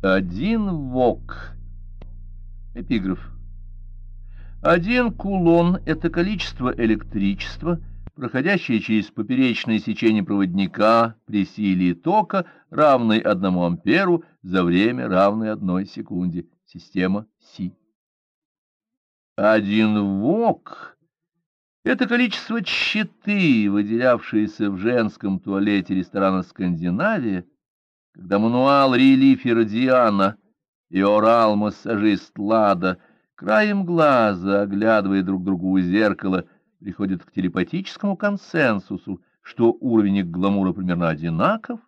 Один вок. Эпиграф. Один кулон — это количество электричества, проходящее через поперечное сечение проводника при силе тока, равной одному амперу за время, равное одной секунде. Система Си. Один вок — это количество щиты, выделявшиеся в женском туалете ресторана «Скандинавия», когда мануал релифера Диана и орал-массажист Лада краем глаза, оглядывая друг другу у зеркала, приходят к телепатическому консенсусу, что уровень их гламура примерно одинаков,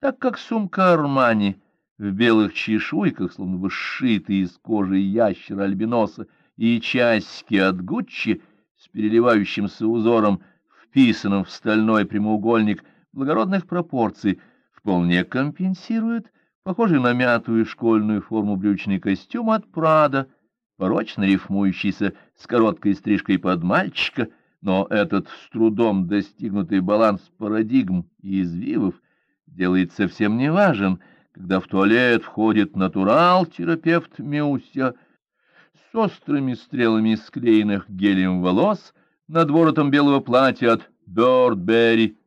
так как сумка Армани в белых чешуйках, словно бы сшитые из кожи ящера-альбиноса, и часики от Гуччи с переливающимся узором, вписанным в стальной прямоугольник благородных пропорций, вполне компенсирует похожий на мятую школьную форму брючный костюм от Прада, порочно рифмующийся с короткой стрижкой под мальчика, но этот с трудом достигнутый баланс парадигм и извивов делает совсем неважен, когда в туалет входит натурал-терапевт Мюся с острыми стрелами склеенных гелем волос над воротом белого платья от Бёрдберри,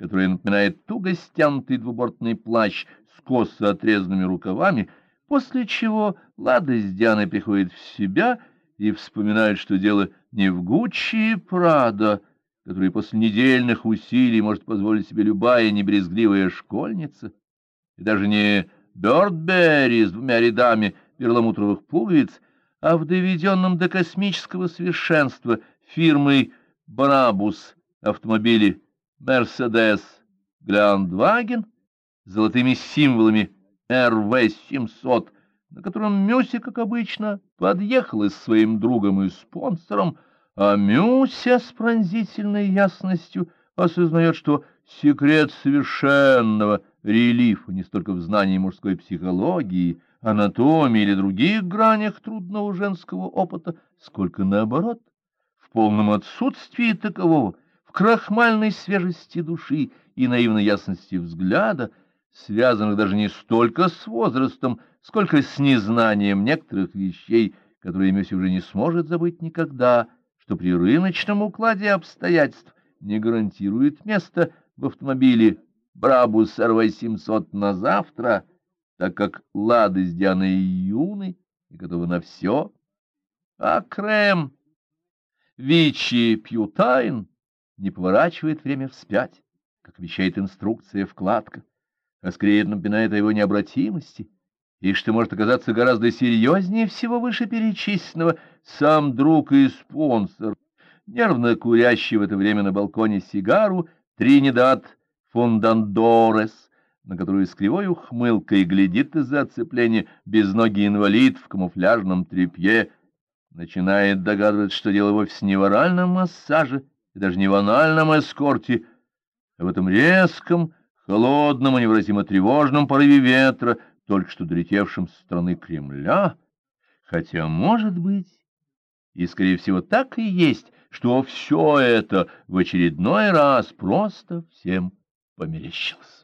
который напоминает туго стянутый двубортный плащ с косо отрезанными рукавами, после чего Лада с Дианой приходит в себя и вспоминает, что дело не в Гуччи и Прадо, которые после недельных усилий может позволить себе любая небрезгливая школьница, и даже не Бёрдберри с двумя рядами перламутровых пуговиц, а в доведенном до космического совершенства фирмой «Брабус» автомобиле Мерседес Грандваген с золотыми символами РВ-700, на котором Мюся, как обычно, подъехала с своим другом и спонсором, а Мюся с пронзительной ясностью осознает, что секрет совершенного релифа не столько в знании мужской психологии, анатомии или других гранях трудного женского опыта, сколько наоборот, в полном отсутствии такового — в крахмальной свежести души и наивной ясности взгляда, связанных даже не столько с возрастом, сколько с незнанием некоторых вещей, которые Мюси уже не сможет забыть никогда, что при рыночном укладе обстоятельств не гарантирует место в автомобиле Брабус РВ-700 на завтра, так как Лады с Дианой юны и готовы на все, а Крем, Вичи Пьютайн не поворачивает время вспять, как вещает инструкция вкладка, а скорее напоминает о его необратимости, и что может оказаться гораздо серьезнее всего вышеперечисленного сам друг и спонсор, нервно курящий в это время на балконе сигару Тринидад Фундандорес, на которую с кривой ухмылкой глядит из-за оцепления безногий инвалид в камуфляжном тряпье, начинает догадываться, что дело вовсе не в оральном массаже, даже не в анальном эскорте, а в этом резком, холодном и невыразимо тревожном порыве ветра, только что долетевшем со стороны Кремля, хотя, может быть, и, скорее всего, так и есть, что все это в очередной раз просто всем померещилось.